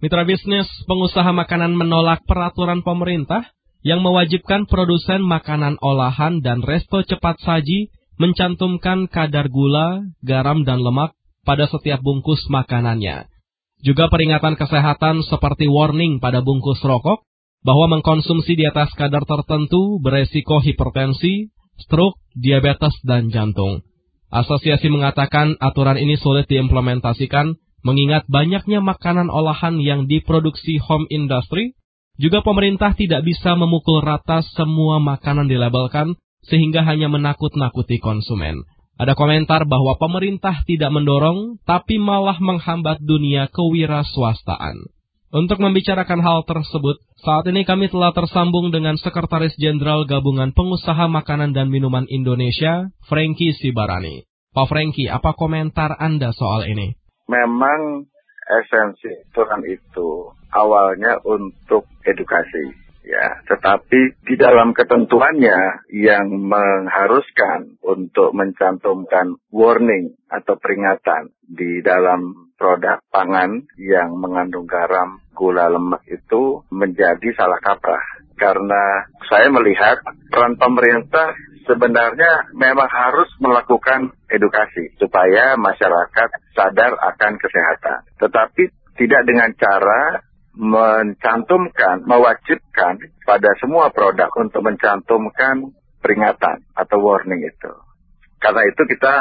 Mitra bisnis pengusaha makanan menolak peraturan pemerintah yang mewajibkan produsen makanan olahan dan resto cepat saji mencantumkan kadar gula, garam, dan lemak pada setiap bungkus makanannya. Juga peringatan kesehatan seperti warning pada bungkus rokok bahwa mengkonsumsi di atas kadar tertentu beresiko hipertensi, stroke, diabetes, dan jantung. Asosiasi mengatakan aturan ini sulit diimplementasikan Mengingat banyaknya makanan olahan yang diproduksi home industry, juga pemerintah tidak bisa memukul rata semua makanan dilabelkan sehingga hanya menakut-nakuti konsumen. Ada komentar bahwa pemerintah tidak mendorong, tapi malah menghambat dunia kewirausahaan. Untuk membicarakan hal tersebut, saat ini kami telah tersambung dengan Sekretaris Jenderal Gabungan Pengusaha Makanan dan Minuman Indonesia, Frankie Sibarani. Pak Frankie, apa komentar Anda soal ini? Memang esensi aturan itu awalnya untuk edukasi ya. Tetapi di dalam ketentuannya yang mengharuskan untuk mencantumkan warning atau peringatan di dalam produk pangan yang mengandung garam gula lemak itu menjadi salah kaprah karena saya melihat peran pemerintah sebenarnya memang harus melakukan edukasi supaya masyarakat sadar akan kesehatan. Tetapi tidak dengan cara mencantumkan, mewajibkan pada semua produk untuk mencantumkan peringatan atau warning itu. Karena itu kita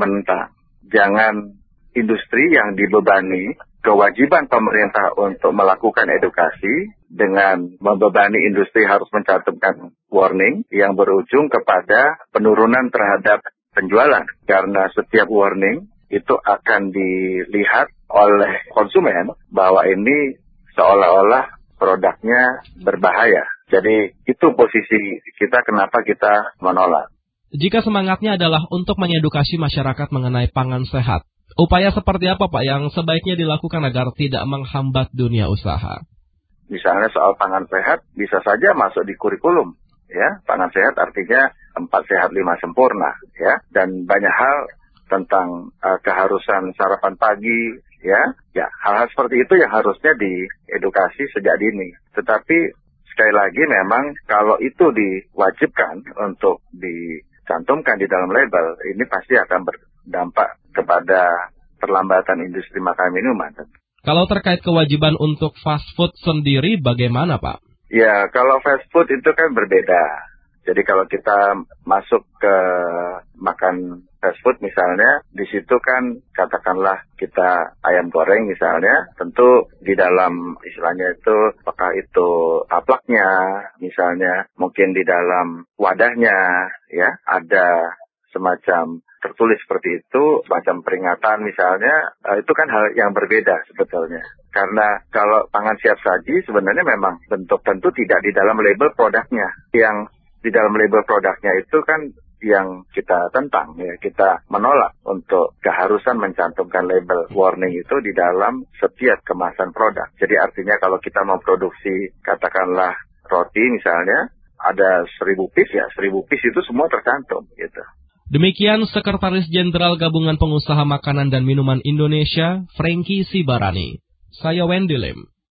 menentang. Jangan industri yang dibebani kewajiban pemerintah untuk melakukan edukasi dengan membebani industri harus mencantumkan warning yang berujung kepada penurunan terhadap penjualan. Karena setiap warning itu akan dilihat oleh konsumen bahwa ini seolah-olah produknya berbahaya. Jadi itu posisi kita kenapa kita menolak. Jika semangatnya adalah untuk mengedukasi masyarakat mengenai pangan sehat, Upaya seperti apa Pak yang sebaiknya dilakukan agar tidak menghambat dunia usaha? Misalnya soal pangan sehat bisa saja masuk di kurikulum. Ya, pangan sehat artinya empat sehat lima sempurna. Ya, dan banyak hal tentang uh, keharusan sarapan pagi. Ya, ya hal-hal seperti itu yang harusnya diedukasi sejak dini. Tetapi sekali lagi memang kalau itu diwajibkan untuk dicantumkan di dalam label, ini pasti akan berdampak kepada perlambatan industri makanan minuman. Kalau terkait kewajiban untuk fast food sendiri bagaimana Pak? Ya, kalau fast food itu kan berbeda. Jadi kalau kita masuk ke makan fast food misalnya, di situ kan katakanlah kita ayam goreng misalnya, tentu di dalam istilahnya itu apakah itu aplaknya misalnya, mungkin di dalam wadahnya ya ada semacam tertulis seperti itu, macam peringatan misalnya, uh, itu kan hal yang berbeda sebetulnya. Karena kalau pangan siap saji sebenarnya memang bentuk tentu tidak di dalam label produknya. Yang di dalam label produknya itu kan yang kita tentang ya kita menolak untuk keharusan mencantumkan label warning itu di dalam setiap kemasan produk. Jadi artinya kalau kita mau produksi katakanlah roti misalnya ada seribu piece ya seribu piece itu semua tercantum gitu. Demikian Sekretaris Jenderal Gabungan Pengusaha Makanan dan Minuman Indonesia, Frankie Sibarani. Saya Wendy Lim.